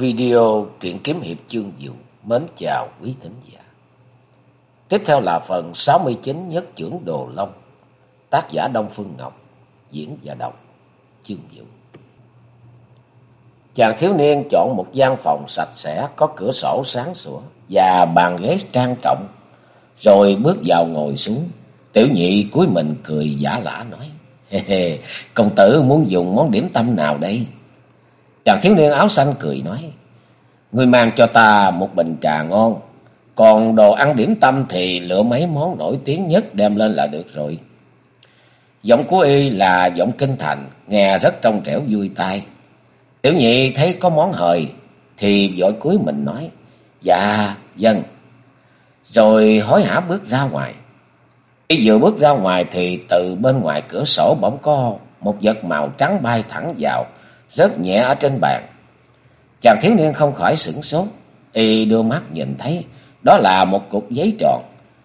Video truyện kiếm hiệp chương dụ mến chào quý thính giả. Tiếp theo là phần 69 nhất trưởng Đồ Long, tác giả Đông Phương Ngọc, diễn và đọc chương dụ. Chàng thiếu niên chọn một gian phòng sạch sẽ, có cửa sổ sáng sủa và bàn ghế trang trọng, rồi bước vào ngồi xuống. Tiểu nhị cúi mình cười giả lả nói, Hê hê, công tử muốn dùng món điểm tâm nào đây? Chàng thiếu niên áo xanh cười nói. Người mang cho ta một bình trà ngon. Còn đồ ăn điểm tâm thì lựa mấy món nổi tiếng nhất đem lên là được rồi. Giọng của y là giọng kinh thành, nghe rất trong trẻo vui tai. Tiểu nhị thấy có món hời, thì vội cuối mình nói, Dạ, dân. Rồi hối hả bước ra ngoài. Y vừa bước ra ngoài thì từ bên ngoài cửa sổ bỗng có một vật màu trắng bay thẳng vào, rất nhẹ ở trên bàn. Chàng thiếu niên không khỏi sửng sốt, y đưa mắt nhìn thấy đó là một cục giấy tròn,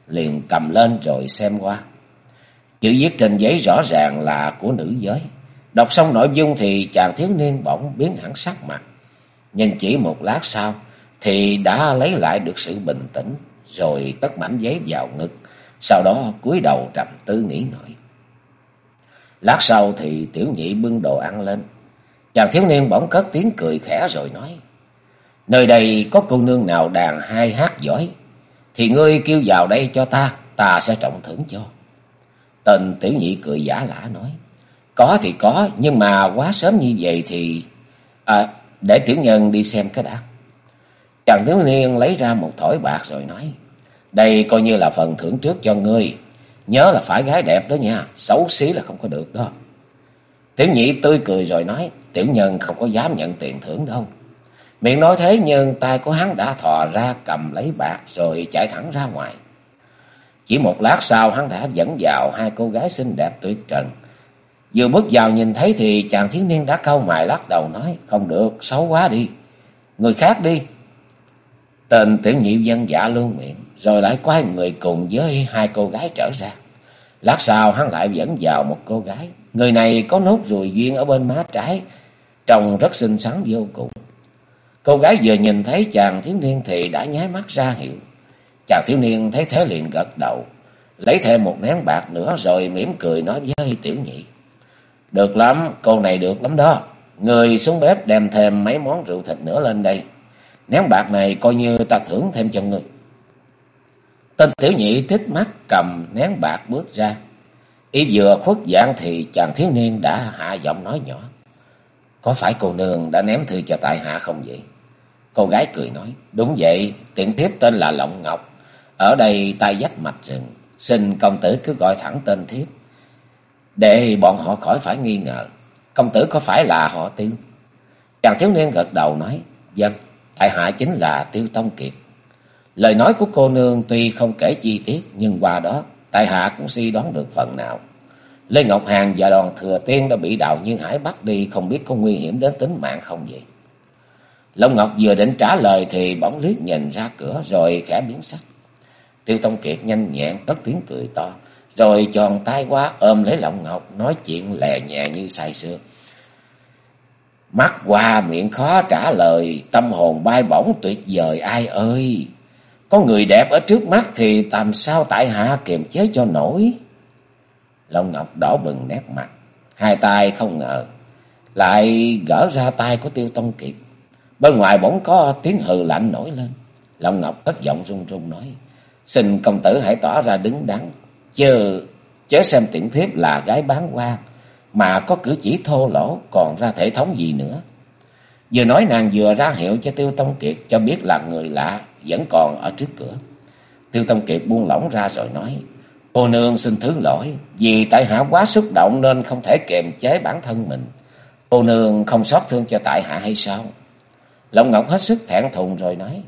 liền cầm lên rồi xem qua. Chữ viết trên giấy rõ ràng là của nữ giới. Đọc xong nội dung thì chàng thiếu niên bỗng biến hẳn sắc mặt. Nhưng chỉ một lát sau thì đã lấy lại được sự bình tĩnh, rồi tất mảnh giấy vào ngực, sau đó cúi đầu trầm tư nghĩ ngợi. Lát sau thì tiểu nhị bưng đồ ăn lên, Chàng thiếu niên bỗng cất tiếng cười khẽ rồi nói. Nơi đây có cô nương nào đàn hai hát giỏi. Thì ngươi kêu vào đây cho ta. Ta sẽ trọng thưởng cho. Tên tiểu nhị cười giả lả nói. Có thì có. Nhưng mà quá sớm như vậy thì... À, để tiểu nhân đi xem cái đã. Chàng thiếu niên lấy ra một thỏi bạc rồi nói. Đây coi như là phần thưởng trước cho ngươi. Nhớ là phải gái đẹp đó nha. Xấu xí là không có được đó. Tiểu nhị tươi cười rồi nói. Tiểu nhân không có dám nhận tiền thưởng đâu. Miệng nói thế nhưng tay của hắn đã thò ra cầm lấy bạc rồi chạy thẳng ra ngoài. Chỉ một lát sau hắn đã dẫn vào hai cô gái xinh đẹp tuyệt trần. Vừa bước vào nhìn thấy thì chàng thiếu niên đã cau mày lắc đầu nói không được, xấu quá đi. Người khác đi. Tên tiểu nhị dân dạ luôn miệng rồi lại quay người cùng với hai cô gái trở ra. Lát sau hắn lại dẫn vào một cô gái. Người này có nốt ruồi duyên ở bên má trái trông rất xinh xắn vô cùng. Cô gái vừa nhìn thấy chàng thiếu niên thì đã nháy mắt ra hiệu. Chàng thiếu niên thấy thế liền gật đầu, lấy thêm một nén bạc nữa rồi mỉm cười nói với tiểu nhị. Được lắm, cô này được lắm đó. Người xuống bếp đem thêm mấy món rượu thịt nữa lên đây. Nén bạc này coi như ta thưởng thêm cho người. Tên tiểu nhị thích mắt cầm nén bạc bước ra. Y vừa khuất dạng thì chàng thiếu niên đã hạ giọng nói nhỏ. Có phải cô nương đã ném thư cho tại hạ không vậy? Cô gái cười nói, đúng vậy, tiện thiếp tên là Lộng Ngọc. Ở đây tay dách mạch rừng, xin công tử cứ gọi thẳng tên thiếp. Để bọn họ khỏi phải nghi ngờ, công tử có phải là họ tiêu? Chàng thiếu niên gật đầu nói, dân, vâng, tại hạ chính là Tiêu Tông Kiệt. Lời nói của cô nương tuy không kể chi tiết, nhưng qua đó, tại hạ cũng suy đoán được phần nào. Lê Ngọc Hàng và đoàn thừa tiên đã bị đào nhiên hải bắt đi không biết có nguy hiểm đến tính mạng không vậy. Long Ngọc vừa định trả lời thì bỗng liếc nhìn ra cửa rồi khẽ biến sắc. Tiêu Tông Kiệt nhanh nhẹn cất tiếng cười to, rồi tròn tay quá ôm lấy Long Ngọc nói chuyện lè nhẹ như say sưa. Mắt qua miệng khó trả lời, tâm hồn bay bổng tuyệt vời ai ơi. Có người đẹp ở trước mắt thì làm sao tại hạ kiềm chế cho nổi. Long Ngọc đỏ bừng nét mặt, hai tay không ngờ, lại gỡ ra tay của Tiêu Tông Kiệt. Bên ngoài bỗng có tiếng hừ lạnh nổi lên. Long Ngọc cất giọng run run nói, xin công tử hãy tỏ ra đứng đắn, chớ, chớ xem tiện thiếp là gái bán hoa, mà có cử chỉ thô lỗ còn ra thể thống gì nữa. Vừa nói nàng vừa ra hiệu cho Tiêu Tông Kiệt cho biết là người lạ vẫn còn ở trước cửa. Tiêu Tông Kiệt buông lỏng ra rồi nói, Cô nương xin thứ lỗi, vì tại hạ quá xúc động nên không thể kiềm chế bản thân mình. Cô nương không xót thương cho tại hạ hay sao? Long Ngọc hết sức thẹn thùng rồi nói,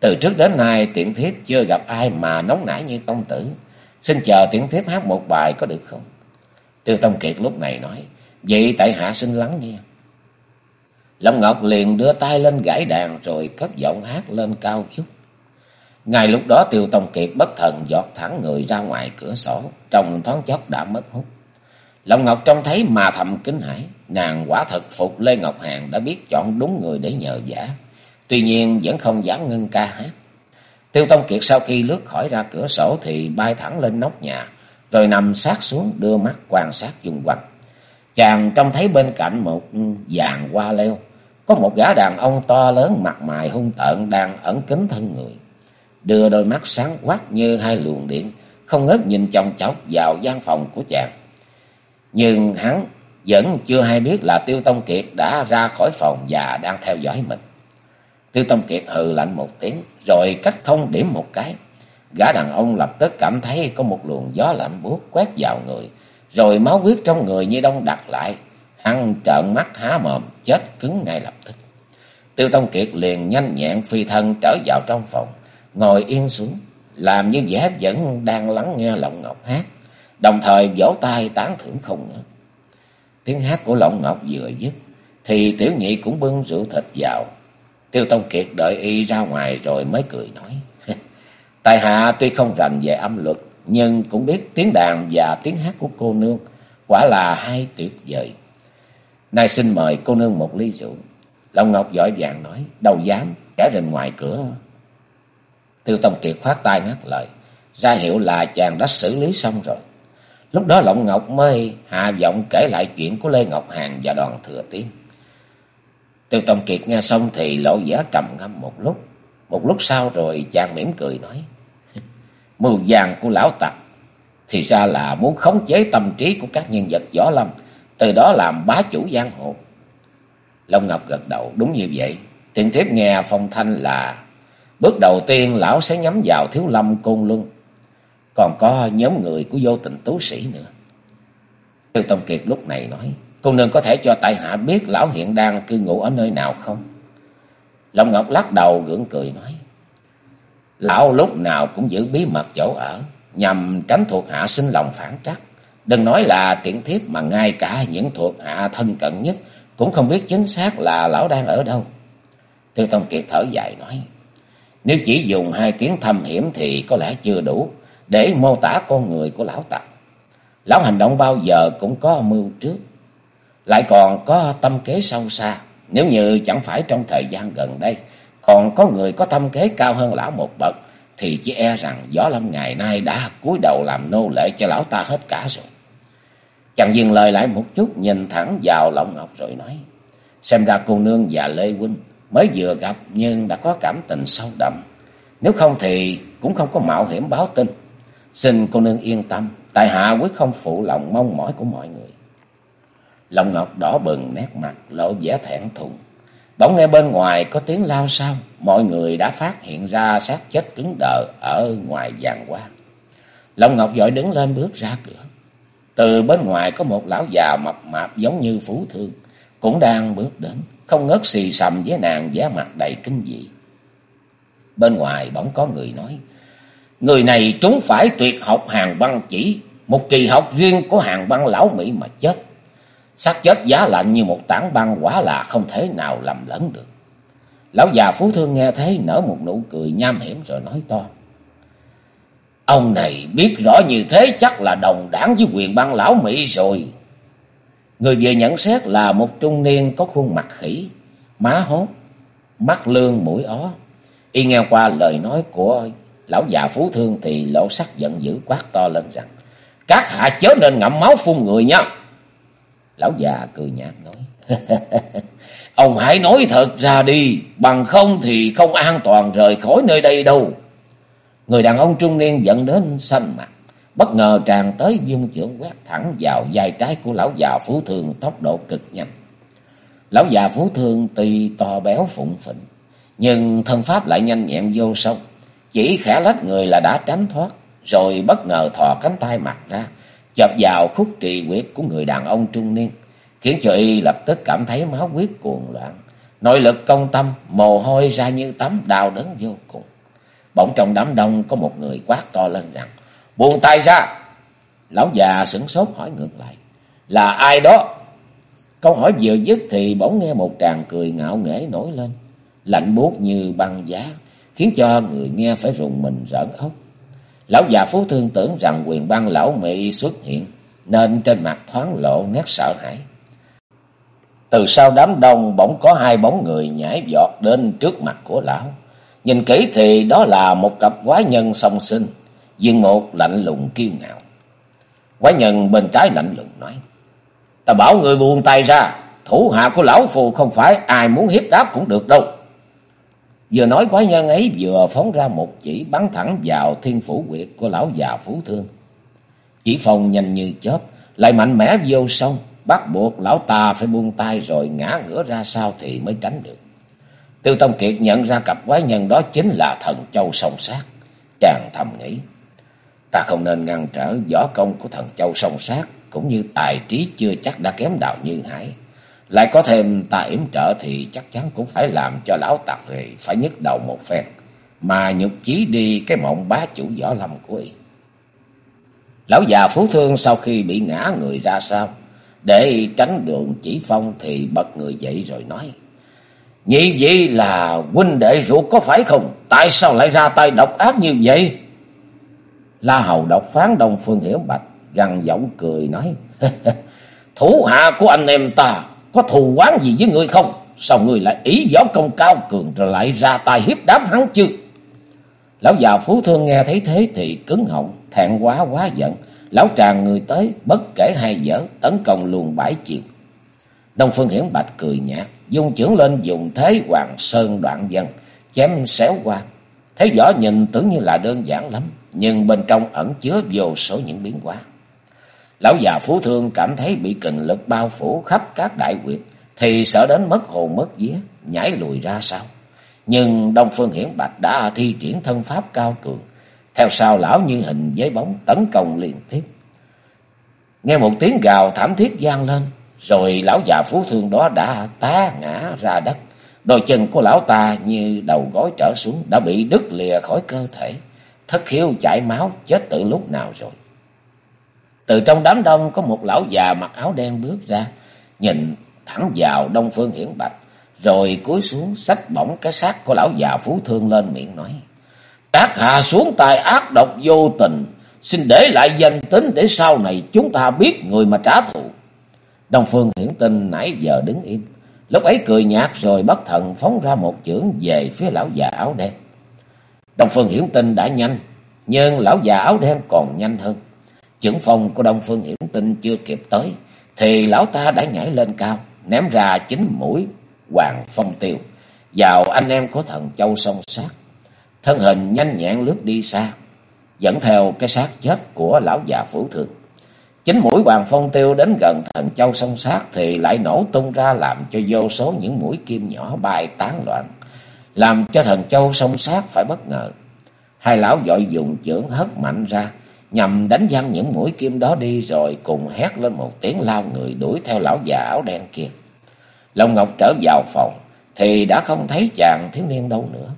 từ trước đến nay tiện thiếp chưa gặp ai mà nóng nảy như tông tử. Xin chờ tiện thiếp hát một bài có được không? Tiêu Tông Kiệt lúc này nói, vậy tại hạ xin lắng nghe. Long Ngọc liền đưa tay lên gãy đàn rồi cất giọng hát lên cao chút. Ngay lúc đó Tiêu Tông Kiệt bất thần giọt thẳng người ra ngoài cửa sổ, trong thoáng chốc đã mất hút. Long Ngọc trông thấy mà thầm kính hãi, nàng quả thật phục Lê Ngọc Hàn đã biết chọn đúng người để nhờ giả. tuy nhiên vẫn không dám ngưng ca hát. Tiêu Tông Kiệt sau khi lướt khỏi ra cửa sổ thì bay thẳng lên nóc nhà, rồi nằm sát xuống đưa mắt quan sát xung quanh. Chàng trông thấy bên cạnh một dàn hoa leo, có một gã đàn ông to lớn mặt mày hung tợn đang ẩn kín thân người. Đưa đôi mắt sáng quắc như hai luồng điện, không ngớt nhìn chòng chọc vào gian phòng của chàng. Nhưng hắn vẫn chưa hay biết là Tiêu Tông Kiệt đã ra khỏi phòng và đang theo dõi mình. Tiêu Tông Kiệt hừ lạnh một tiếng, rồi cách thông điểm một cái. Gã đàn ông lập tức cảm thấy có một luồng gió lạnh buốt quét vào người, rồi máu huyết trong người như đông đặc lại. Hắn trợn mắt há mồm, chết cứng ngay lập tức. Tiêu Tông Kiệt liền nhanh nhẹn phi thân trở vào trong phòng, ngồi yên xuống, làm như vẻ vẫn đang lắng nghe Lộng Ngọc hát, đồng thời vỗ tay tán thưởng không ngớt. Tiếng hát của Lộng Ngọc vừa dứt, thì Tiểu Nhị cũng bưng rượu thịt vào. Tiêu Tông Kiệt đợi y ra ngoài rồi mới cười nói. Tài hạ tuy không rành về âm luật, nhưng cũng biết tiếng đàn và tiếng hát của cô nương, quả là hai tuyệt vời. Nay xin mời cô nương một ly rượu. Long Ngọc giỏi vàng nói, đâu dám, cả rình ngoài cửa. Tiêu Tông Kiệt khoát tay ngắt lời, ra hiệu là chàng đã xử lý xong rồi. Lúc đó Lộng Ngọc mới hạ giọng kể lại chuyện của Lê Ngọc Hàn và đoàn thừa tiến. Tiêu Tông Kiệt nghe xong thì lộ vẻ trầm ngâm một lúc. Một lúc sau rồi chàng mỉm cười nói. Mưu vàng của lão tặc thì ra là muốn khống chế tâm trí của các nhân vật võ lâm, từ đó làm bá chủ giang hồ. Long Ngọc gật đầu, đúng như vậy. Tiện thiếp nghe phong thanh là bước đầu tiên lão sẽ nhắm vào thiếu lâm côn luân. Còn có nhóm người của vô tình tú sĩ nữa. Tiêu Tông Kiệt lúc này nói, cô nương có thể cho tại hạ biết lão hiện đang cư ngụ ở nơi nào không? Long Ngọc lắc đầu gượng cười nói, lão lúc nào cũng giữ bí mật chỗ ở, nhằm tránh thuộc hạ sinh lòng phản trắc. Đừng nói là tiện thiếp mà ngay cả những thuộc hạ thân cận nhất cũng không biết chính xác là lão đang ở đâu. Tiêu Tông Kiệt thở dài nói, nếu chỉ dùng hai tiếng thâm hiểm thì có lẽ chưa đủ để mô tả con người của lão tặc. Lão hành động bao giờ cũng có mưu trước, lại còn có tâm kế sâu xa. Nếu như chẳng phải trong thời gian gần đây, còn có người có tâm kế cao hơn lão một bậc, thì chỉ e rằng Võ Lâm ngày nay đã cúi đầu làm nô lệ cho lão ta hết cả rồi. Chàng dừng lời lại một chút, nhìn thẳng vào lão Ngọc rồi nói, xem ra cô nương và Lê Huynh mới vừa gặp nhưng đã có cảm tình sâu đậm. Nếu không thì cũng không có mạo hiểm báo tin. Xin cô nương yên tâm, tại hạ quyết không phụ lòng mong mỏi của mọi người. Lòng Ngọc đỏ bừng nét mặt, lộ vẻ thẹn thùng. Bỗng nghe bên ngoài có tiếng lao sao, mọi người đã phát hiện ra xác chết cứng đờ ở ngoài giàn hoa. Long Ngọc vội đứng lên bước ra cửa. Từ bên ngoài có một lão già mập mạp giống như phú thương, cũng đang bước đến, không ngớt xì sầm với nàng vẻ mặt đầy kinh dị. Bên ngoài bỗng có người nói, người này trúng phải tuyệt học hàng băng chỉ, một kỳ học riêng của hàng băng lão Mỹ mà chết. Sắc chết giá lạnh như một tảng băng quả là không thể nào lầm lẫn được. Lão già phú thương nghe thấy nở một nụ cười nham hiểm rồi nói to. Ông này biết rõ như thế chắc là đồng đảng với quyền băng lão Mỹ rồi. Người về nhận xét là một trung niên có khuôn mặt khỉ, má hốt, mắt lương mũi ó. Y nghe qua lời nói của lão già phú thương thì lộ sắc giận dữ quát to lên rằng. Các hạ chớ nên ngậm máu phun người nha. Lão già cười nhạt nói. Ông hãy nói thật ra đi, bằng không thì không an toàn rời khỏi nơi đây đâu. Người đàn ông trung niên giận đến xanh mặt. Bất ngờ tràn tới dung trưởng quét thẳng vào vai trái của lão già phú thương tốc độ cực nhanh. Lão già phú thương tuy to béo phụng phịnh, nhưng thân pháp lại nhanh nhẹn vô sâu. Chỉ khẽ lách người là đã tránh thoát, rồi bất ngờ thò cánh tay mặt ra, chập vào khúc trì huyết của người đàn ông trung niên, khiến cho y lập tức cảm thấy máu huyết cuồng loạn. Nội lực công tâm, mồ hôi ra như tắm đau đớn vô cùng. Bỗng trong đám đông có một người quát to lên rằng, buông tay ra. Lão già sửng sốt hỏi ngược lại, là ai đó? Câu hỏi vừa dứt thì bỗng nghe một tràng cười ngạo nghễ nổi lên, lạnh buốt như băng giá, khiến cho người nghe phải rùng mình rợn ốc. Lão già phú thương tưởng rằng quyền băng lão mị xuất hiện, nên trên mặt thoáng lộ nét sợ hãi. Từ sau đám đông bỗng có hai bóng người nhảy giọt đến trước mặt của lão. Nhìn kỹ thì đó là một cặp quái nhân song sinh, dương một lạnh lùng kiêu ngạo. Quái nhân bên trái lạnh lùng nói, Ta bảo người buông tay ra, thủ hạ của lão phù không phải ai muốn hiếp đáp cũng được đâu. Vừa nói quái nhân ấy vừa phóng ra một chỉ bắn thẳng vào thiên phủ quyệt của lão già phú thương. Chỉ phòng nhanh như chớp, lại mạnh mẽ vô sông, bắt buộc lão ta phải buông tay rồi ngã ngửa ra sau thì mới tránh được. Tiêu Tông Kiệt nhận ra cặp quái nhân đó chính là thần châu sông sát. Chàng thầm nghĩ, ta không nên ngăn trở võ công của thần châu song sát, cũng như tài trí chưa chắc đã kém đạo như hải. Lại có thêm ta yểm trợ thì chắc chắn cũng phải làm cho lão tặc này phải nhức đầu một phen. Mà nhục chí đi cái mộng bá chủ võ lâm của y. Lão già phú thương sau khi bị ngã người ra sao, để tránh đường chỉ phong thì bật người dậy rồi nói. Nhị vị là huynh đệ ruột có phải không? Tại sao lại ra tay độc ác như vậy? La Hầu độc phán Đông Phương Hiểu Bạch, gằn giọng cười nói. Thủ hạ của anh em ta có thù oán gì với ngươi không? Sao ngươi lại ý võ công cao cường rồi lại ra tay hiếp đám hắn chứ? Lão già phú thương nghe thấy thế thì cứng họng, thẹn quá quá giận. Lão tràn người tới, bất kể hay dở, tấn công luôn bãi chiều. Đông Phương Hiển Bạch cười nhạt, dung trưởng lên dùng thế hoàng sơn đoạn dân, chém xéo qua. Thế võ nhìn tưởng như là đơn giản lắm, nhưng bên trong ẩn chứa vô số những biến hóa. Lão già Phú Thương cảm thấy bị kình lực bao phủ khắp các đại quyệt, thì sợ đến mất hồn mất vía, nhảy lùi ra sau. Nhưng Đông Phương Hiển Bạch đã thi triển thân pháp cao cường, theo sau lão như hình với bóng tấn công liên tiếp. Nghe một tiếng gào thảm thiết gian lên, rồi lão già Phú Thương đó đã tá ngã ra đất. Đôi chân của lão ta như đầu gối trở xuống đã bị đứt lìa khỏi cơ thể, thất khiếu chảy máu chết từ lúc nào rồi. Từ trong đám đông có một lão già mặc áo đen bước ra, nhìn thẳng vào Đông Phương Hiển Bạch, rồi cúi xuống xách bổng cái xác của lão già Phú Thương lên miệng nói. Các hạ xuống tài ác độc vô tình, xin để lại danh tính để sau này chúng ta biết người mà trả thù. Đông Phương Hiển Tinh nãy giờ đứng im, lúc ấy cười nhạt rồi bất thần phóng ra một chưởng về phía lão già áo đen. Đông Phương Hiển Tinh đã nhanh, nhưng lão già áo đen còn nhanh hơn. Chưởng phong của Đông Phương Hiển Tinh chưa kịp tới, thì lão ta đã nhảy lên cao, ném ra chín mũi hoàng phong tiêu vào anh em của thần châu song sát. Thân hình nhanh nhẹn lướt đi xa, dẫn theo cái xác chết của lão già phủ thượng. Chính mũi hoàng phong tiêu đến gần thần châu song sát thì lại nổ tung ra làm cho vô số những mũi kim nhỏ bay tán loạn, làm cho thần châu song sát phải bất ngờ. Hai lão dội dùng chưởng hất mạnh ra, nhằm đánh văng những mũi kim đó đi rồi cùng hét lên một tiếng lao người đuổi theo lão già áo đen kia. Long Ngọc trở vào phòng thì đã không thấy chàng thiếu niên đâu nữa.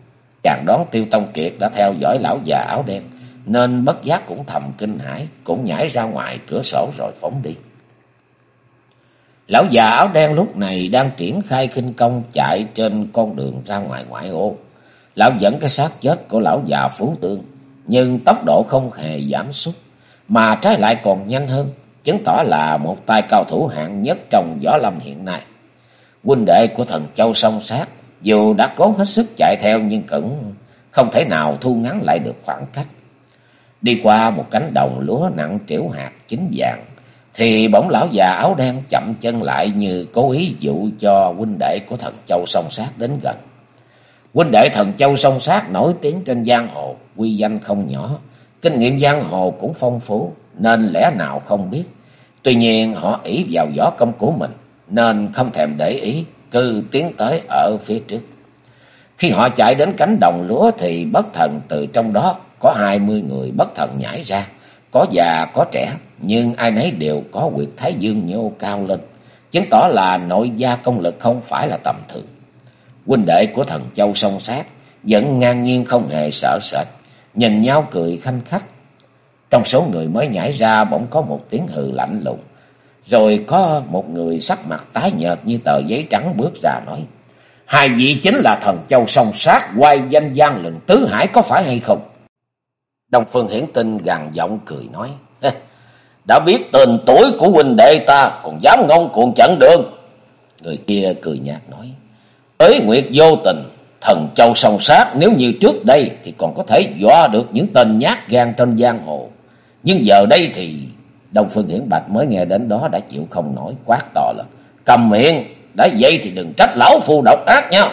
Chàng đón Tiêu Tông Kiệt đã theo dõi lão già áo đen nên bất giác cũng thầm kinh hãi, cũng nhảy ra ngoài cửa sổ rồi phóng đi. Lão già áo đen lúc này đang triển khai kinh công chạy trên con đường ra ngoài ngoại ô. Lão dẫn cái xác chết của lão già Phú Tương nhưng tốc độ không hề giảm sút, mà trái lại còn nhanh hơn, chứng tỏ là một tay cao thủ hạng nhất trong võ lâm hiện nay. Huynh đệ của thần châu song sát, dù đã cố hết sức chạy theo nhưng cũng không thể nào thu ngắn lại được khoảng cách. Đi qua một cánh đồng lúa nặng triểu hạt chính vàng, thì bỗng lão già áo đen chậm chân lại như cố ý dụ cho huynh đệ của thần châu song sát đến gần. Huynh đệ thần châu song sát nổi tiếng trên giang hồ, quy danh không nhỏ, kinh nghiệm giang hồ cũng phong phú, nên lẽ nào không biết. Tuy nhiên họ ý vào võ công của mình, nên không thèm để ý, cứ tiến tới ở phía trước. Khi họ chạy đến cánh đồng lúa thì bất thần từ trong đó có hai mươi người bất thần nhảy ra, có già có trẻ, nhưng ai nấy đều có quyệt thái dương nhô cao lên, chứng tỏ là nội gia công lực không phải là tầm thường huynh đệ của thần châu song sát, vẫn ngang nhiên không hề sợ sệt, nhìn nhau cười khanh khách. Trong số người mới nhảy ra bỗng có một tiếng hừ lạnh lùng, rồi có một người sắc mặt tái nhợt như tờ giấy trắng bước ra nói, Hai vị chính là thần châu song sát, quay danh gian lừng tứ hải có phải hay không? Đông Phương Hiển Tinh gằn giọng cười nói, Đã biết tên tuổi của huynh đệ ta, còn dám ngông cuồng chặn đường. Người kia cười nhạt nói. Ới nguyệt vô tình, thần châu song sát nếu như trước đây thì còn có thể dọa được những tên nhát gan trên giang hồ. Nhưng giờ đây thì Đông Phương Hiển Bạch mới nghe đến đó đã chịu không nổi quát to là Cầm miệng, đã vậy thì đừng trách lão phu độc ác nha.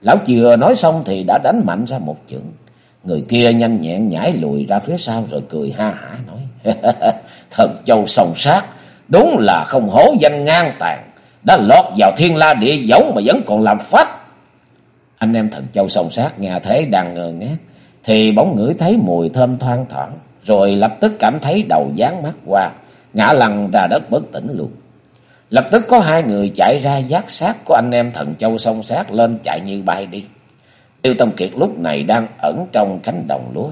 Lão chưa nói xong thì đã đánh mạnh ra một chưởng. Người kia nhanh nhẹn nhảy lùi ra phía sau rồi cười ha hả nói. Thần châu sầu sát, đúng là không hổ danh ngang tàn. Đã lọt vào thiên la địa giống mà vẫn còn làm phách. Anh em thần châu sầu sát nghe thế đang ngờ ngác. Thì bóng ngửi thấy mùi thơm thoang thoảng. Rồi lập tức cảm thấy đầu dán mắt qua. Ngã lăn ra đất bất tỉnh luôn. Lập tức có hai người chạy ra giác sát của anh em thần châu sông sát lên chạy như bay đi. Tiêu Tâm Kiệt lúc này đang ẩn trong cánh đồng lúa.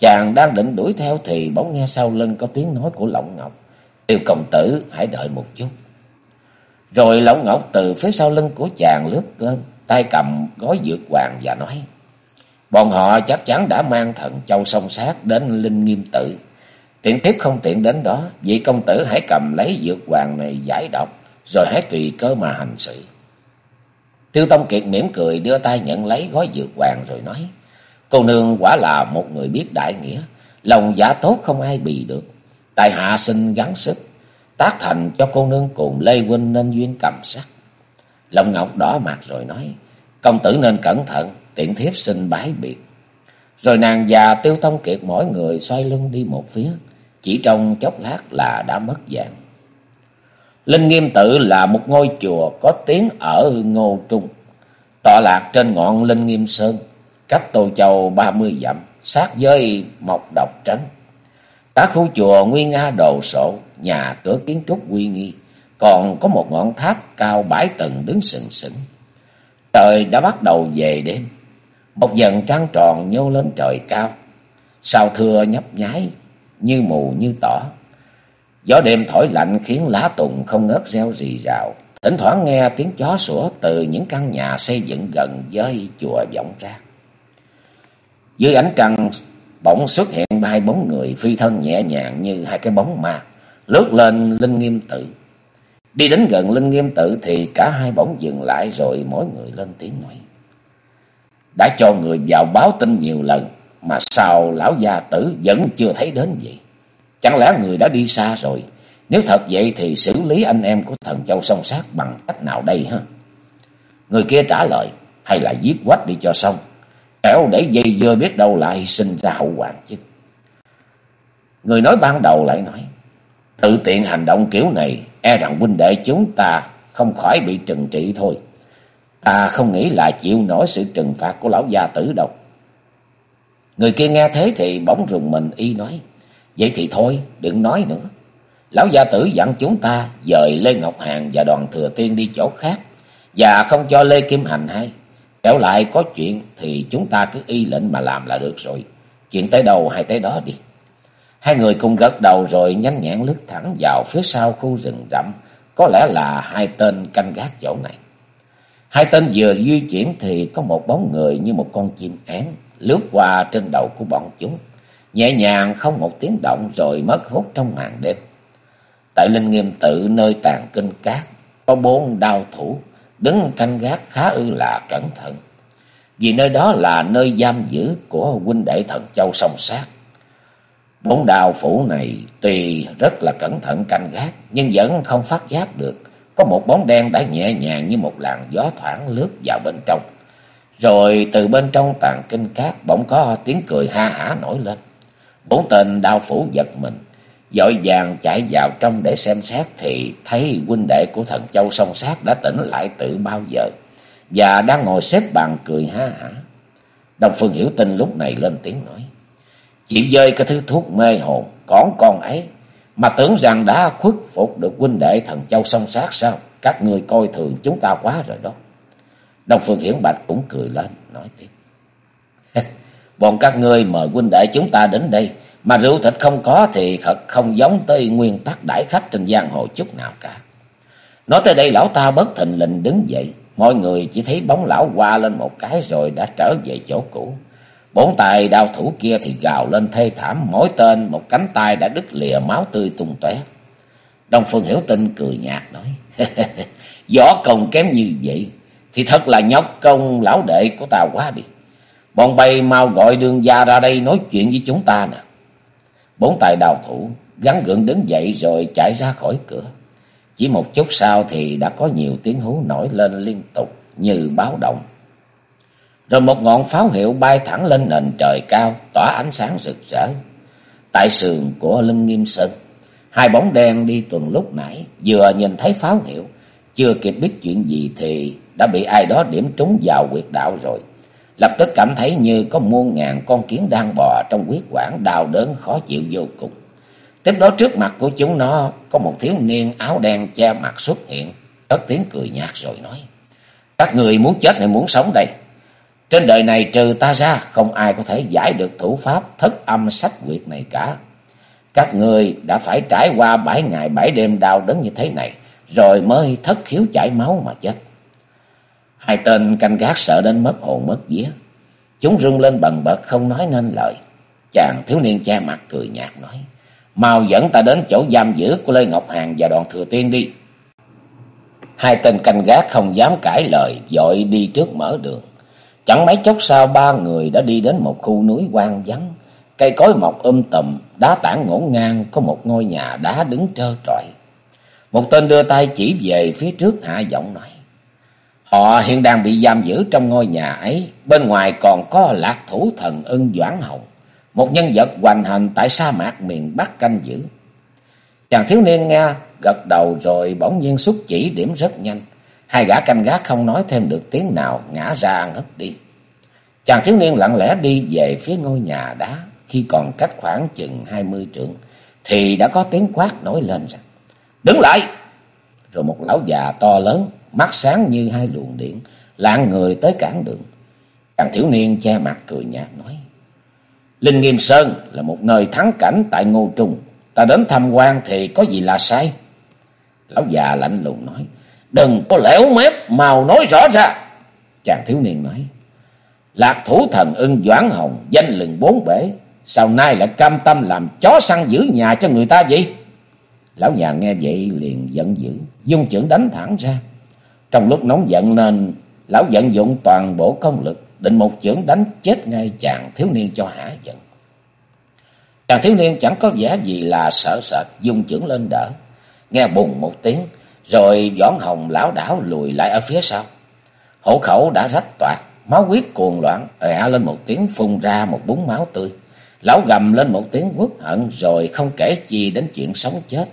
Chàng đang định đuổi theo thì bỗng nghe sau lưng có tiếng nói của Lộng Ngọc. Tiêu công tử hãy đợi một chút. Rồi Lộng Ngọc từ phía sau lưng của chàng lướt lên, tay cầm gói dược hoàng và nói. Bọn họ chắc chắn đã mang thần châu song sát đến Linh Nghiêm Tự. Tiện tiếp không tiện đến đó, vị công tử hãy cầm lấy dược hoàng này giải độc, rồi hãy tùy cơ mà hành sự. Tiêu Tông Kiệt mỉm cười đưa tay nhận lấy gói dược hoàng rồi nói. Cô nương quả là một người biết đại nghĩa, lòng giả tốt không ai bì được. Tại hạ xin gắng sức, tác thành cho cô nương cùng Lê Huynh nên duyên cầm sắc. lòng Ngọc đỏ mặt rồi nói, công tử nên cẩn thận, tiện thiếp xin bái biệt. Rồi nàng và Tiêu Tông Kiệt mỗi người xoay lưng đi một phía, chỉ trong chốc lát là đã mất dạng. Linh Nghiêm Tự là một ngôi chùa có tiếng ở Ngô Trung, tọa lạc trên ngọn Linh Nghiêm Sơn, cách Tô Châu ba mươi dặm, sát với Mộc Độc Trấn. Cả khu chùa nguyên nga đồ sộ, nhà cửa kiến trúc uy nghi, còn có một ngọn tháp cao bãi tầng đứng sừng sững. Trời đã bắt đầu về đêm, một dần trăng tròn nhô lên trời cao, sao thưa nhấp nháy, như mù như tỏ. Gió đêm thổi lạnh khiến lá tùng không ngớt reo rì rào. Thỉnh thoảng nghe tiếng chó sủa từ những căn nhà xây dựng gần với chùa vọng ra. Dưới ánh trăng bỗng xuất hiện hai bóng người phi thân nhẹ nhàng như hai cái bóng ma, lướt lên Linh Nghiêm Tự. Đi đến gần Linh Nghiêm Tự thì cả hai bóng dừng lại rồi mỗi người lên tiếng nói. Đã cho người vào báo tin nhiều lần mà sao lão gia tử vẫn chưa thấy đến vậy? Chẳng lẽ người đã đi xa rồi? Nếu thật vậy thì xử lý anh em của thần châu song sát bằng cách nào đây ha? Người kia trả lời, hay là giết quách đi cho xong. Kẻo để dây dưa biết đâu lại sinh ra hậu hoàng chứ. Người nói ban đầu lại nói, tự tiện hành động kiểu này, e rằng huynh đệ chúng ta không khỏi bị trừng trị thôi. Ta không nghĩ là chịu nổi sự trừng phạt của lão gia tử đâu. Người kia nghe thế thì bỗng rùng mình y nói, Vậy thì thôi, đừng nói nữa. Lão gia tử dặn chúng ta dời Lê Ngọc Hàng và đoàn thừa tiên đi chỗ khác. Và không cho Lê Kim Hành hay. Kéo lại có chuyện thì chúng ta cứ y lệnh mà làm là được rồi. Chuyện tới đâu hay tới đó đi. Hai người cùng gật đầu rồi nhanh nhẹn lướt thẳng vào phía sau khu rừng rậm. Có lẽ là hai tên canh gác chỗ này. Hai tên vừa di chuyển thì có một bóng người như một con chim én lướt qua trên đầu của bọn chúng nhẹ nhàng không một tiếng động rồi mất hút trong màn đêm. Tại Linh Nghiêm tự nơi tàn kinh cát, có bốn đao thủ, đứng canh gác khá ư là cẩn thận. Vì nơi đó là nơi giam giữ của huynh đệ thần châu song sát. Bốn đào phủ này tuy rất là cẩn thận canh gác, nhưng vẫn không phát giác được. Có một bóng đen đã nhẹ nhàng như một làn gió thoảng lướt vào bên trong. Rồi từ bên trong tàn kinh cát bỗng có tiếng cười ha hả nổi lên. Bốn tên đao phủ giật mình, dội vàng chạy vào trong để xem xét thì thấy huynh đệ của thần châu song sát đã tỉnh lại từ bao giờ và đang ngồi xếp bằng cười ha hả. Đồng Phương Hiểu Tinh lúc này lên tiếng nói, chịu dơi cái thứ thuốc mê hồn, còn con ấy, mà tưởng rằng đã khuất phục được huynh đệ thần châu song sát sao? Các người coi thường chúng ta quá rồi đó. Đồng Phương Hiển Bạch cũng cười lên, nói tiếp. Bọn các ngươi mời huynh đệ chúng ta đến đây, mà rượu thịt không có thì thật không giống tới nguyên tắc đãi khách trên giang hồ chút nào cả. Nói tới đây lão ta bất thình lình đứng dậy, mọi người chỉ thấy bóng lão qua lên một cái rồi đã trở về chỗ cũ. Bốn tài đao thủ kia thì gào lên thê thảm, mỗi tên một cánh tay đã đứt lìa máu tươi tung tóe. Đông Phương Hiểu Tinh cười nhạt nói, Võ công kém như vậy, thì thật là nhóc công lão đệ của ta quá đi. Bọn bay mau gọi đường gia ra đây nói chuyện với chúng ta nè. Bốn tài đào thủ gắn gượng đứng dậy rồi chạy ra khỏi cửa. Chỉ một chút sau thì đã có nhiều tiếng hú nổi lên liên tục như báo động. Rồi một ngọn pháo hiệu bay thẳng lên nền trời cao, tỏa ánh sáng rực rỡ. Tại sườn của Lâm Nghiêm Sơn, hai bóng đen đi tuần lúc nãy, vừa nhìn thấy pháo hiệu, chưa kịp biết chuyện gì thì đã bị ai đó điểm trúng vào quyệt đạo rồi. Lập tức cảm thấy như có muôn ngàn con kiến đang bò trong huyết quản đau đớn khó chịu vô cùng. Tiếp đó trước mặt của chúng nó có một thiếu niên áo đen che mặt xuất hiện, cất tiếng cười nhạt rồi nói. Các người muốn chết hay muốn sống đây? Trên đời này trừ ta ra không ai có thể giải được thủ pháp thất âm sách quyệt này cả. Các người đã phải trải qua bảy ngày bảy đêm đau đớn như thế này, rồi mới thất khiếu chảy máu mà chết. Hai tên canh gác sợ đến mất hồn mất vía. Chúng rung lên bần bật không nói nên lời. Chàng thiếu niên che mặt cười nhạt nói. Mau dẫn ta đến chỗ giam giữ của Lê Ngọc Hàng và đoàn thừa tiên đi. Hai tên canh gác không dám cãi lời, dội đi trước mở đường. Chẳng mấy chốc sau ba người đã đi đến một khu núi quang vắng. Cây cối mọc um tùm, đá tảng ngổn ngang, có một ngôi nhà đá đứng trơ trọi. Một tên đưa tay chỉ về phía trước hạ giọng nói. Họ hiện đang bị giam giữ trong ngôi nhà ấy, bên ngoài còn có lạc thủ thần ưng Doãn Hồng, một nhân vật hoành hành tại sa mạc miền Bắc canh giữ. Chàng thiếu niên nghe, gật đầu rồi bỗng nhiên xúc chỉ điểm rất nhanh. Hai gã canh gác không nói thêm được tiếng nào, ngã ra ngất đi. Chàng thiếu niên lặng lẽ đi về phía ngôi nhà đá, khi còn cách khoảng chừng hai mươi trượng, thì đã có tiếng quát nổi lên rằng, Đứng lại! Rồi một lão già to lớn, mắt sáng như hai luồng điện, lạng người tới cản đường. Chàng thiếu niên che mặt cười nhạt nói, Linh Nghiêm Sơn là một nơi thắng cảnh tại Ngô Trung, ta đến tham quan thì có gì là sai? Lão già lạnh lùng nói, đừng có lẻo mép, màu nói rõ ra. Chàng thiếu niên nói, Lạc thủ thần ưng Doãn Hồng, danh lừng bốn bể, sau nay lại cam tâm làm chó săn giữ nhà cho người ta vậy? Lão già nghe vậy liền giận dữ, dung chưởng đánh thẳng ra. Trong lúc nóng giận nên lão vận dụng toàn bộ công lực, định một chưởng đánh chết ngay chàng thiếu niên cho hả giận. Chàng thiếu niên chẳng có vẻ gì là sợ sệt, dung chưởng lên đỡ. Nghe bùng một tiếng, rồi võ hồng lão đảo lùi lại ở phía sau. Hổ khẩu đã rách toạc, máu huyết cuồng loạn, ẹ lên một tiếng phun ra một búng máu tươi. Lão gầm lên một tiếng quốc hận rồi không kể chi đến chuyện sống chết,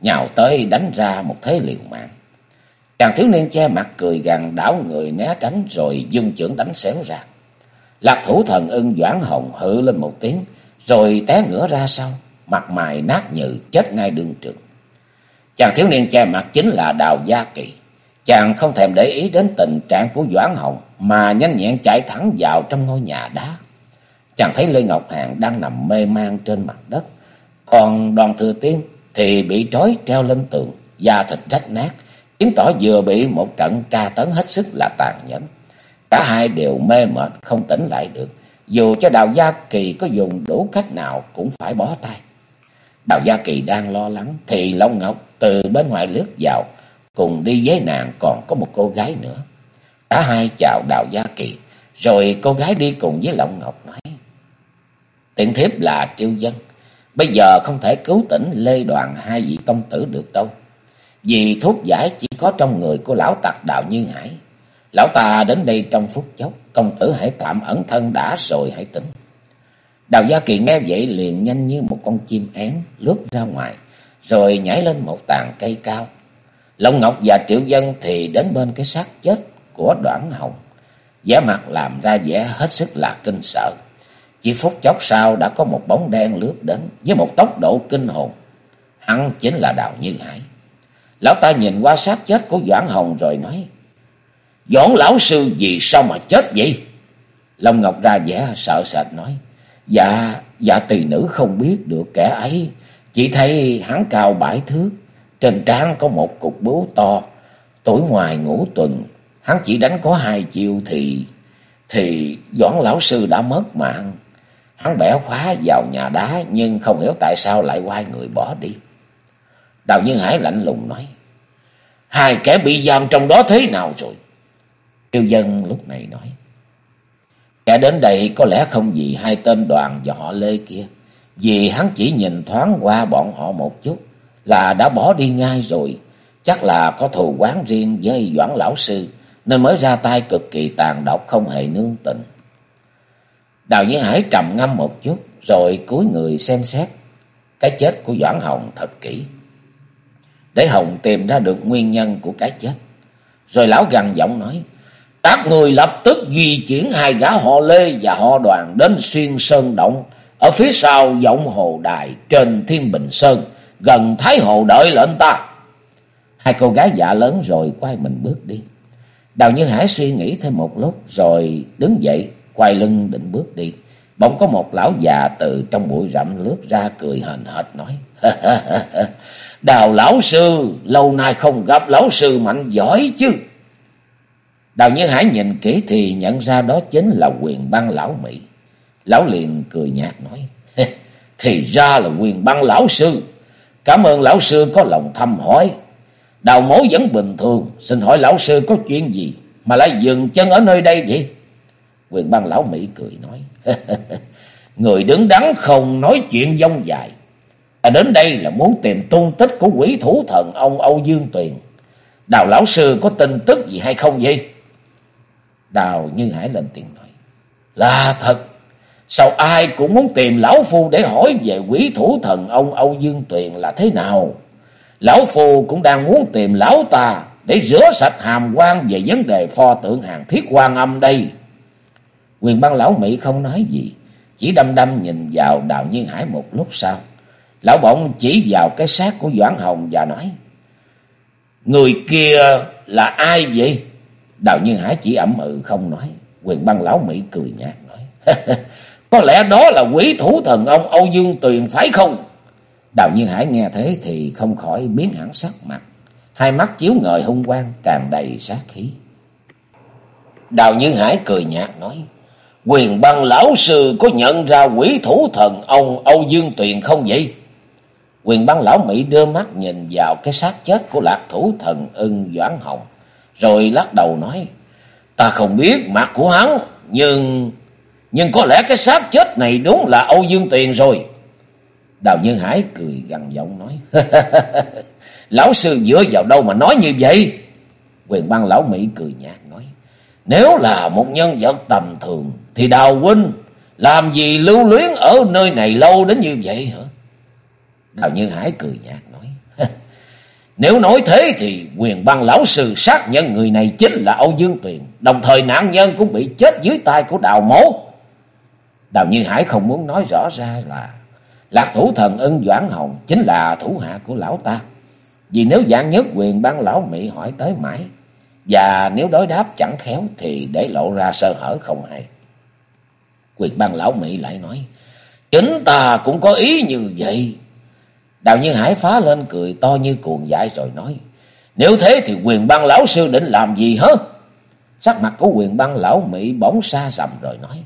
nhào tới đánh ra một thế liều mạng. Chàng thiếu niên che mặt cười gằn đảo người né tránh rồi dung chưởng đánh xéo ra. Lạc thủ thần ưng doãn hồng hự lên một tiếng rồi té ngửa ra sau, mặt mày nát nhừ chết ngay đường trường. Chàng thiếu niên che mặt chính là Đào Gia Kỳ. Chàng không thèm để ý đến tình trạng của Doãn Hồng mà nhanh nhẹn chạy thẳng vào trong ngôi nhà đá. Chàng thấy Lê Ngọc Hàng đang nằm mê man trên mặt đất. Còn đoàn thừa tiên thì bị trói treo lên tường, da thịt rách nát, chứng tỏ vừa bị một trận tra tấn hết sức là tàn nhẫn. Cả hai đều mê mệt không tỉnh lại được, dù cho Đào Gia Kỳ có dùng đủ cách nào cũng phải bó tay. Đào Gia Kỳ đang lo lắng thì Long Ngọc từ bên ngoài lướt vào, cùng đi với nàng còn có một cô gái nữa. Cả hai chào Đào Gia Kỳ, rồi cô gái đi cùng với Long Ngọc nói. Tiện thiếp là Triêu Dân, bây giờ không thể cứu tỉnh Lê Đoàn hai vị công tử được đâu. Vì thuốc giải chỉ có trong người của lão tặc đạo Như Hải. Lão ta đến đây trong phút chốc, công tử hãy tạm ẩn thân đã rồi hãy tính. Đào Gia Kỳ nghe vậy liền nhanh như một con chim én lướt ra ngoài, rồi nhảy lên một tàn cây cao. Long Ngọc và Triệu Dân thì đến bên cái xác chết của Đoạn Hồng, vẻ mặt làm ra vẻ hết sức là kinh sợ. Chỉ phút chốc sau đã có một bóng đen lướt đến với một tốc độ kinh hồn. Hắn chính là Đào Như Hải. Lão ta nhìn qua xác chết của Doãn Hồng rồi nói, Doãn lão sư gì sao mà chết vậy? Long Ngọc ra vẻ sợ sệt nói, Dạ, dạ tỳ nữ không biết được kẻ ấy, chỉ thấy hắn cao bãi thước, trên trán có một cục bướu to, tuổi ngoài ngũ tuần, hắn chỉ đánh có hai chiêu thì thì Doãn lão sư đã mất mạng. Hắn bẻ khóa vào nhà đá nhưng không hiểu tại sao lại quay người bỏ đi. Đào nhiên Hải lạnh lùng nói. Hai kẻ bị giam trong đó thế nào rồi? Tiêu dân lúc này nói. Kẻ đến đây có lẽ không vì hai tên đoàn và họ Lê kia. Vì hắn chỉ nhìn thoáng qua bọn họ một chút là đã bỏ đi ngay rồi. Chắc là có thù quán riêng với Doãn Lão Sư, nên mới ra tay cực kỳ tàn độc không hề nương tình. Đào Như Hải trầm ngâm một chút, rồi cúi người xem xét cái chết của Doãn Hồng thật kỹ. Để Hồng tìm ra được nguyên nhân của cái chết. Rồi lão gằn giọng nói, các người lập tức di chuyển hai gã họ Lê và họ đoàn đến xuyên sơn động, ở phía sau giọng hồ đài trên Thiên Bình Sơn, gần Thái Hồ đợi lệnh ta. Hai cô gái dạ lớn rồi quay mình bước đi. Đào Như Hải suy nghĩ thêm một lúc rồi đứng dậy, quay lưng định bước đi. Bỗng có một lão già từ trong bụi rậm lướt ra cười hờn hệt nói. Đào lão sư, lâu nay không gặp lão sư mạnh giỏi chứ. Đào Như Hải nhìn kỹ thì nhận ra đó chính là quyền băng lão Mỹ. Lão liền cười nhạt nói. Thì ra là quyền băng lão sư. Cảm ơn lão sư có lòng thăm hỏi. Đào mối vẫn bình thường. Xin hỏi lão sư có chuyện gì mà lại dừng chân ở nơi đây vậy? Quyền băng lão Mỹ cười nói. Người đứng đắn không nói chuyện dông dài. Ta đến đây là muốn tìm tung tích của quỷ thủ thần ông Âu Dương Tuyền. Đào lão sư có tin tức gì hay không vậy? Đào Như Hải lên tiếng nói. Là thật. Sao ai cũng muốn tìm lão phu để hỏi về quỷ thủ thần ông Âu Dương Tuyền là thế nào? Lão phu cũng đang muốn tìm lão ta để rửa sạch hàm quan về vấn đề pho tượng hàng thiết quan âm đây. Quyền băng lão Mỹ không nói gì, chỉ đăm đăm nhìn vào Đào Như Hải một lúc sau. Lão bỗng chỉ vào cái xác của Doãn Hồng và nói. Người kia là ai vậy? Đào Như Hải chỉ ẩm ừ không nói. Quyền băng lão Mỹ cười nhạt nói. Có lẽ đó là quỷ thủ thần ông Âu Dương Tuyền, phải không? Đào Như Hải nghe thế thì không khỏi biến hẳn sắc mặt. Hai mắt chiếu ngời hung quang, tràn đầy sát khí. Đào Như Hải cười nhạt nói. Quyền băng lão sư có nhận ra quỷ thủ thần ông Âu Dương Tuyền không vậy? Quyền băng lão Mỹ đưa mắt nhìn vào cái xác chết của lạc thủ thần ưng Doãn Hồng. Rồi lắc đầu nói. Ta không biết mặt của hắn. Nhưng nhưng có lẽ cái xác chết này đúng là Âu Dương Tuyền rồi. Đào Nhân Hải cười gằn giọng nói. lão sư dựa vào đâu mà nói như vậy? Quyền băng lão Mỹ cười nhạt nói. Nếu là một nhân vật tầm thường thì Đào Huynh làm gì lưu luyến ở nơi này lâu đến như vậy hả? Đào Như Hải cười nhạt nói. Nếu nói thế thì quyền băng lão sư xác nhận người này chính là Âu Dương Tuyền. Đồng thời nạn nhân cũng bị chết dưới tay của đào mố. Đào Như Hải không muốn nói rõ ra là Lạc thủ thần ân Doãn Hồng chính là thủ hạ của lão ta. Vì nếu dạng nhất quyền băng lão Mỹ hỏi tới mãi. Và nếu đối đáp chẳng khéo thì để lộ ra sơ hở không hay. Quyền băng lão Mỹ lại nói. Chính ta cũng có ý như vậy. Đào như Hải phá lên cười to như cuồng dại rồi nói. Nếu thế thì quyền băng lão sư định làm gì hả? Sắc mặt của quyền băng lão Mỹ bỗng xa sầm rồi nói.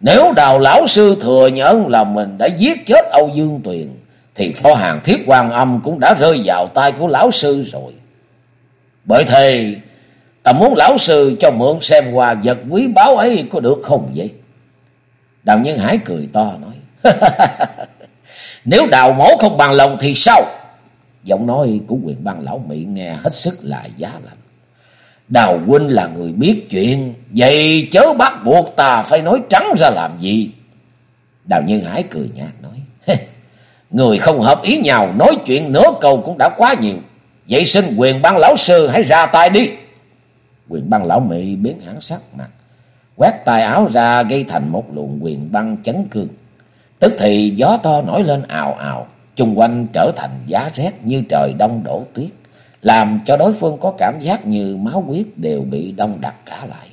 Nếu đào lão sư thừa nhận là mình đã giết chết Âu Dương Tuyền. Thì phó hàng thiết quan âm cũng đã rơi vào tay của lão sư rồi. Bởi thế, ta muốn lão sư cho mượn xem quà vật quý báu ấy có được không vậy? Đào Nhân Hải cười to nói. Nếu đào mổ không bằng lòng thì sao? Giọng nói của quyền băng lão Mỹ nghe hết sức là giá lạnh. Đào huynh là người biết chuyện, vậy chớ bắt buộc ta phải nói trắng ra làm gì? Đào như Hải cười nhạt nói, người không hợp ý nhau nói chuyện nửa câu cũng đã quá nhiều. Vậy xin quyền băng lão sư hãy ra tay đi. Quyền băng lão Mỹ biến hẳn sắc mặt, quét tay áo ra gây thành một luồng quyền băng chấn cương. Tức thì gió to nổi lên ào ào, chung quanh trở thành giá rét như trời đông đổ tuyết, làm cho đối phương có cảm giác như máu huyết đều bị đông đặc cả lại.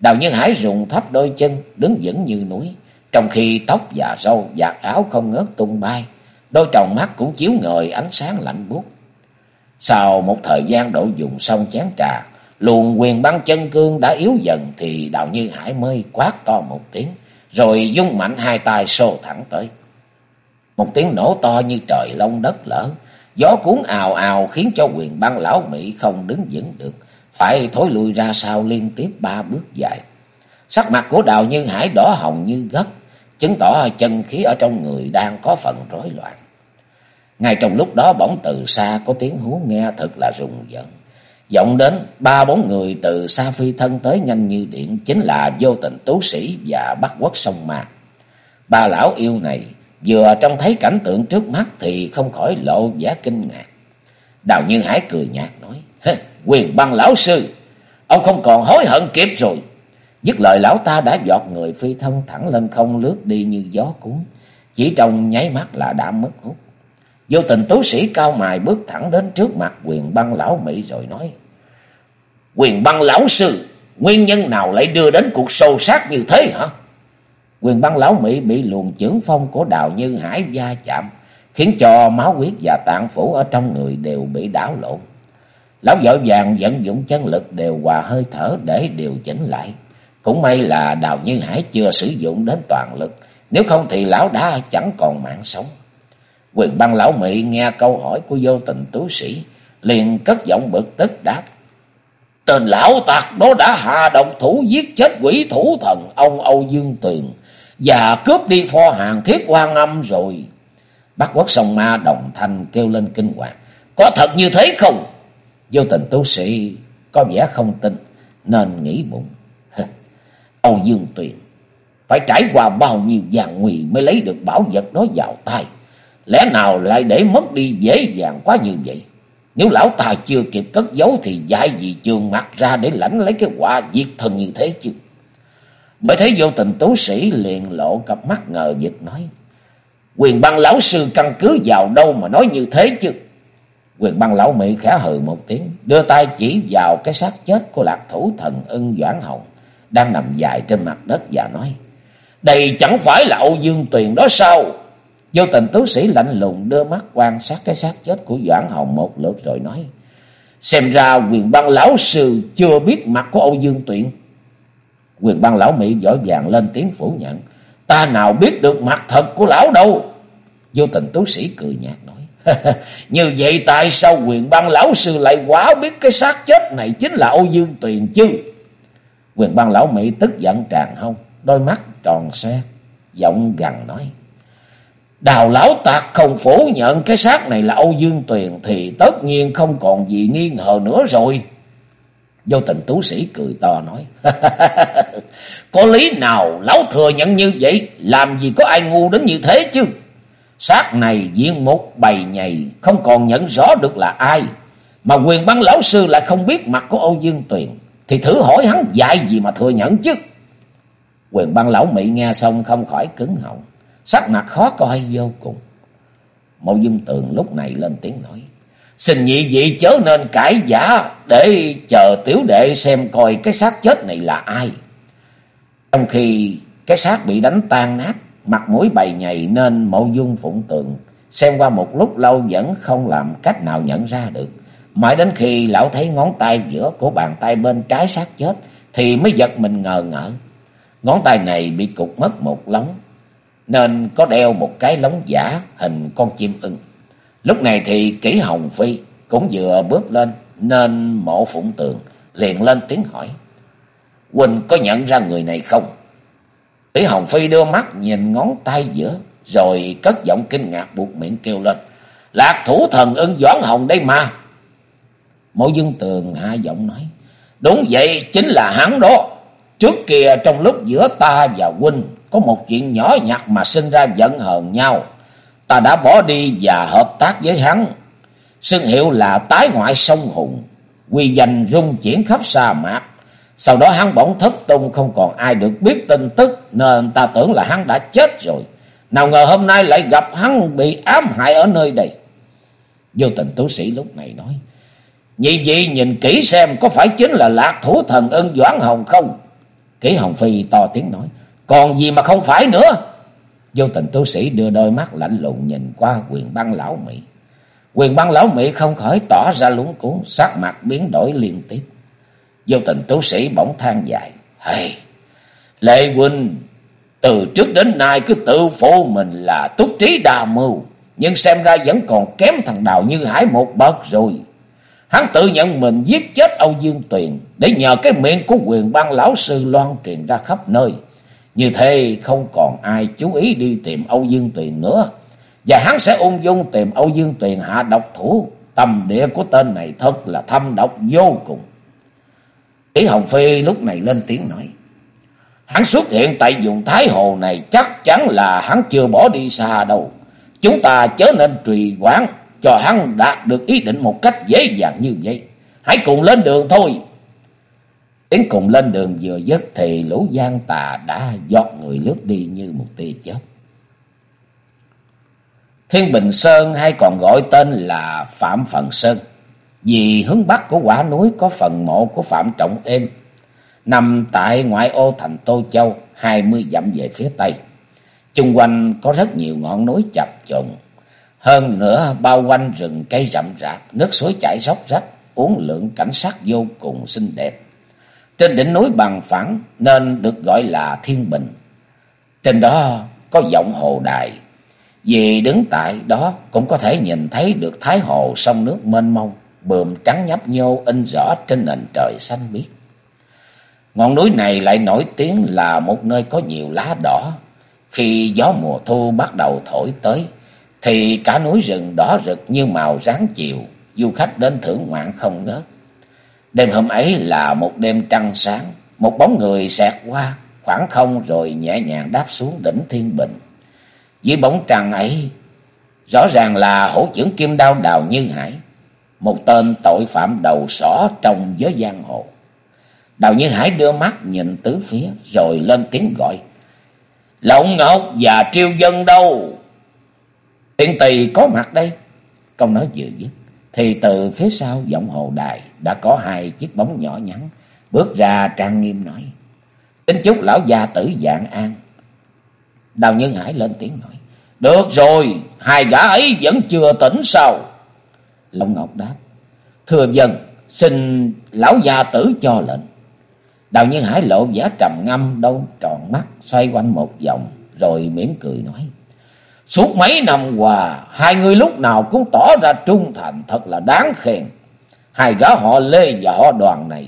Đào Nhân Hải rụng thấp đôi chân, đứng vững như núi, trong khi tóc và râu, và áo không ngớt tung bay, đôi tròng mắt cũng chiếu ngời ánh sáng lạnh buốt. Sau một thời gian đổ dùng xong chén trà, luồng quyền băng chân cương đã yếu dần thì Đào Như Hải mới quát to một tiếng, rồi dung mạnh hai tay xô thẳng tới. Một tiếng nổ to như trời long đất lở, Gió cuốn ào ào khiến cho quyền băng lão Mỹ không đứng vững được, phải thối lui ra sau liên tiếp ba bước dài. Sắc mặt của đào Như Hải đỏ hồng như gấc chứng tỏ chân khí ở trong người đang có phần rối loạn. Ngay trong lúc đó bỗng từ xa có tiếng hú nghe thật là rùng rợn. Vọng đến ba bốn người từ xa phi thân tới nhanh như điện chính là vô tình tú sĩ và bắt quốc sông mạc. Ba lão yêu này vừa trông thấy cảnh tượng trước mắt thì không khỏi lộ vẻ kinh ngạc. Đào Như Hải cười nhạt nói, quyền băng lão sư, ông không còn hối hận kịp rồi. Dứt lời lão ta đã giọt người phi thân thẳng lên không lướt đi như gió cuốn, chỉ trong nháy mắt là đã mất hút. Vô tình tú sĩ cao mài bước thẳng đến trước mặt quyền băng lão Mỹ rồi nói, Quyền băng lão sư, nguyên nhân nào lại đưa đến cuộc sâu sát như thế hả? Quyền băng lão Mỹ bị luồng chưởng phong của đào như hải va chạm, khiến cho máu huyết và tạng phủ ở trong người đều bị đảo lộn. Lão vội vàng vận dụng chân lực đều hòa hơi thở để điều chỉnh lại. Cũng may là đào như hải chưa sử dụng đến toàn lực, nếu không thì lão đã chẳng còn mạng sống. Quyền băng lão Mỹ nghe câu hỏi của vô tình tú sĩ, liền cất giọng bực tức đáp. Tên lão tạc đó đã hạ động thủ giết chết quỷ thủ thần, ông Âu Dương Tuyền, và cướp đi pho hàng thiết quan âm rồi. Bác quốc sông ma đồng thanh kêu lên kinh hoàng. Có thật như thế không? Vô tình tu sĩ có vẻ không tin, nên nghĩ bụng. Âu Dương Tuyền, phải trải qua bao nhiêu gian nguy mới lấy được bảo vật đó vào tay. Lẽ nào lại để mất đi dễ dàng quá như vậy? Nếu lão ta chưa kịp cất giấu thì dại gì trường mặt ra để lãnh lấy cái quả diệt thần như thế chứ. Bởi thế vô tình tú sĩ liền lộ cặp mắt ngờ vực nói. Quyền băng lão sư căn cứ vào đâu mà nói như thế chứ. Quyền băng lão Mỹ khẽ hừ một tiếng, đưa tay chỉ vào cái xác chết của lạc thủ thần ưng Doãn Hồng, đang nằm dài trên mặt đất và nói. Đây chẳng phải là Âu Dương Tuyền đó sao? Vô tình tú sĩ lạnh lùng đưa mắt quan sát cái xác chết của Doãn Hồng một lượt rồi nói. Xem ra quyền băng lão sư chưa biết mặt của Âu Dương Tuyện. Quyền băng lão Mỹ giỏi vàng lên tiếng phủ nhận. Ta nào biết được mặt thật của lão đâu. Vô tình tú sĩ cười nhạt nói. Như vậy tại sao quyền băng lão sư lại quá biết cái xác chết này chính là Âu Dương Tuyền chứ? Quyền băng lão Mỹ tức giận tràn hông, đôi mắt tròn xe, giọng gằn nói. Đào lão tạc không phủ nhận cái xác này là Âu Dương Tuyền thì tất nhiên không còn gì nghi ngờ nữa rồi. Vô tình tú sĩ cười to nói. có lý nào lão thừa nhận như vậy, làm gì có ai ngu đến như thế chứ. Xác này diện một bầy nhầy, không còn nhận rõ được là ai. Mà quyền băng lão sư lại không biết mặt của Âu Dương Tuyền, thì thử hỏi hắn dạy gì mà thừa nhận chứ. Quyền băng lão Mỹ nghe xong không khỏi cứng họng sắc mặt khó coi vô cùng. Mộ dung tường lúc này lên tiếng nói. Xin nhị vị chớ nên cãi giả để chờ tiểu đệ xem coi cái xác chết này là ai. Trong khi cái xác bị đánh tan nát, mặt mũi bầy nhầy nên mộ dung phụng tường xem qua một lúc lâu vẫn không làm cách nào nhận ra được. Mãi đến khi lão thấy ngón tay giữa của bàn tay bên trái xác chết thì mới giật mình ngờ ngỡ. Ngón tay này bị cục mất một lóng, nên có đeo một cái lóng giả hình con chim ưng. Lúc này thì kỹ hồng phi cũng vừa bước lên nên mộ phụng tường, liền lên tiếng hỏi. Quỳnh có nhận ra người này không? Kỹ hồng phi đưa mắt nhìn ngón tay giữa, rồi cất giọng kinh ngạc buộc miệng kêu lên. Lạc thủ thần ưng doãn hồng đây mà. Mộ dương tường hạ giọng nói. Đúng vậy, chính là hắn đó. Trước kia trong lúc giữa ta và huynh có một chuyện nhỏ nhặt mà sinh ra giận hờn nhau. Ta đã bỏ đi và hợp tác với hắn. Xưng hiệu là tái ngoại sông Hùng. Quy danh rung chuyển khắp sa mạc. Sau đó hắn bỗng thất tung, không còn ai được biết tin tức. Nên ta tưởng là hắn đã chết rồi. Nào ngờ hôm nay lại gặp hắn bị ám hại ở nơi đây. Vô tình tú sĩ lúc này nói. Nhị vị nhìn kỹ xem có phải chính là lạc thủ thần ân Doãn Hồng không? Kỷ Hồng Phi to tiếng nói. Còn gì mà không phải nữa. Vô tình tu sĩ đưa đôi mắt lạnh lùng nhìn qua quyền băng lão Mỹ. Quyền băng lão Mỹ không khỏi tỏ ra lúng cuốn, sắc mặt biến đổi liên tiếp. Vô tình tu sĩ bỗng than dài. Hey, Lệ huynh, từ trước đến nay cứ tự phụ mình là túc trí đa mưu. nhưng xem ra vẫn còn kém thằng Đào Như Hải một bậc rồi. Hắn tự nhận mình giết chết Âu Dương Tuyền để nhờ cái miệng của quyền ban lão sư loan truyền ra khắp nơi. Như thế không còn ai chú ý đi tìm Âu Dương Tuyền nữa. Và hắn sẽ ung dung tìm Âu Dương Tuyền hạ độc thủ. Tầm địa của tên này thật là thâm độc vô cùng. Ý Hồng Phi lúc này lên tiếng nói. Hắn xuất hiện tại vùng Thái Hồ này chắc chắn là hắn chưa bỏ đi xa đâu. Chúng ta chớ nên trì quán cho hắn đạt được ý định một cách dễ dàng như vậy. Hãy cùng lên đường thôi. Yến cùng lên đường vừa dứt thì lũ gian tà đã giọt người lướt đi như một tia chớp. Thiên Bình Sơn hay còn gọi tên là Phạm Phần Sơn. Vì hướng bắc của quả núi có phần mộ của Phạm Trọng Êm. Nằm tại ngoại ô thành Tô Châu, hai mươi dặm về phía tây. Trung quanh có rất nhiều ngọn núi chập chùng. Hơn nữa bao quanh rừng cây rậm rạp, nước suối chảy róc rách, uốn lượn cảnh sắc vô cùng xinh đẹp. Trên đỉnh núi bằng phẳng nên được gọi là Thiên Bình. Trên đó có giọng hồ đài. Vì đứng tại đó cũng có thể nhìn thấy được Thái Hồ sông nước mênh mông, bờm trắng nhấp nhô in rõ trên nền trời xanh biếc. Ngọn núi này lại nổi tiếng là một nơi có nhiều lá đỏ. Khi gió mùa thu bắt đầu thổi tới, thì cả núi rừng đỏ rực như màu ráng chiều, du khách đến thưởng ngoạn không ngớt. Đêm hôm ấy là một đêm trăng sáng, một bóng người xẹt qua khoảng không rồi nhẹ nhàng đáp xuống đỉnh Thiên Bình. Dưới bóng trăng ấy, rõ ràng là hổ trưởng kim đao đào Như Hải, một tên tội phạm đầu sỏ trong giới giang hồ. Đào Như Hải đưa mắt nhìn tứ phía rồi lên tiếng gọi. Lộng Ngọc và Triêu Dân đâu? Tiện tỳ có mặt đây. Câu nói vừa dứt. Thì từ phía sau giọng hồ đài đã có hai chiếc bóng nhỏ nhắn bước ra trang nghiêm nói. Kính chúc lão gia tử dạng an. Đào Nhân Hải lên tiếng nói. Được rồi, hai gã ấy vẫn chưa tỉnh sao? Long Ngọc đáp. Thưa dân, xin lão gia tử cho lệnh. Đào Nhân Hải lộ vẻ trầm ngâm đâu tròn mắt xoay quanh một vòng rồi mỉm cười nói. Suốt mấy năm qua, hai người lúc nào cũng tỏ ra trung thành thật là đáng khen. Hai gã họ Lê và họ đoàn này,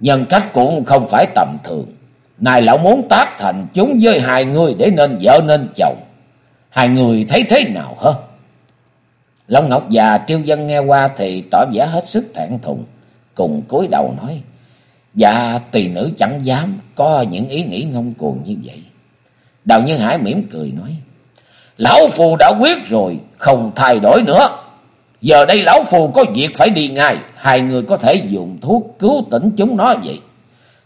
nhân cách cũng không phải tầm thường. Này lão muốn tác thành chúng với hai người để nên vợ nên chồng. Hai người thấy thế nào hả? Long Ngọc và Triêu Dân nghe qua thì tỏ vẻ hết sức thẹn thùng, cùng cúi đầu nói. Dạ tỳ nữ chẳng dám có những ý nghĩ ngông cuồng như vậy. Đào Nhân Hải mỉm cười nói. Lão Phù đã quyết rồi, không thay đổi nữa. Giờ đây Lão Phù có việc phải đi ngay, hai người có thể dùng thuốc cứu tỉnh chúng nó vậy.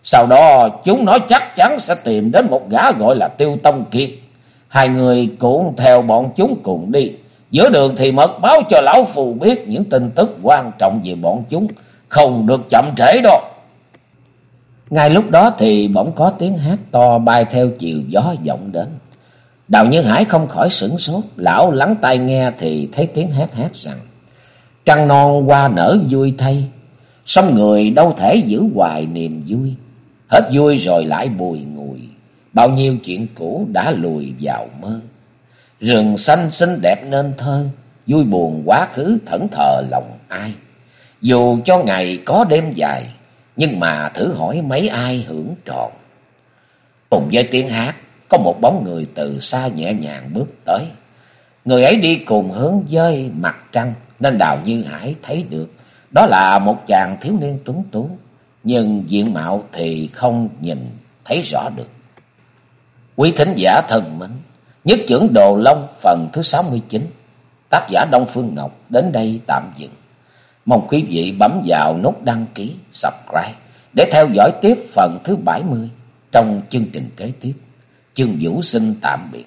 Sau đó chúng nó chắc chắn sẽ tìm đến một gã gọi là Tiêu Tông Kiệt. Hai người cũng theo bọn chúng cùng đi. Giữa đường thì mật báo cho Lão Phù biết những tin tức quan trọng về bọn chúng. Không được chậm trễ đâu. Ngay lúc đó thì bỗng có tiếng hát to bay theo chiều gió vọng đến. Đào Nhân Hải không khỏi sửng sốt, lão lắng tai nghe thì thấy tiếng hát hát rằng Trăng non qua nở vui thay, song người đâu thể giữ hoài niềm vui. Hết vui rồi lại bùi ngùi, bao nhiêu chuyện cũ đã lùi vào mơ. Rừng xanh xinh đẹp nên thơ, vui buồn quá khứ thẫn thờ lòng ai. Dù cho ngày có đêm dài, nhưng mà thử hỏi mấy ai hưởng trọn. Cùng với tiếng hát, có một bóng người từ xa nhẹ nhàng bước tới. Người ấy đi cùng hướng dơi mặt trăng, nên Đào Như Hải thấy được. Đó là một chàng thiếu niên tuấn tú, nhưng diện mạo thì không nhìn thấy rõ được. Quý thính giả thần mến, nhất trưởng Đồ Long phần thứ 69, tác giả Đông Phương Ngọc đến đây tạm dừng. Mong quý vị bấm vào nút đăng ký, subscribe để theo dõi tiếp phần thứ 70 trong chương trình kế tiếp. Chương Vũ xin tạm biệt.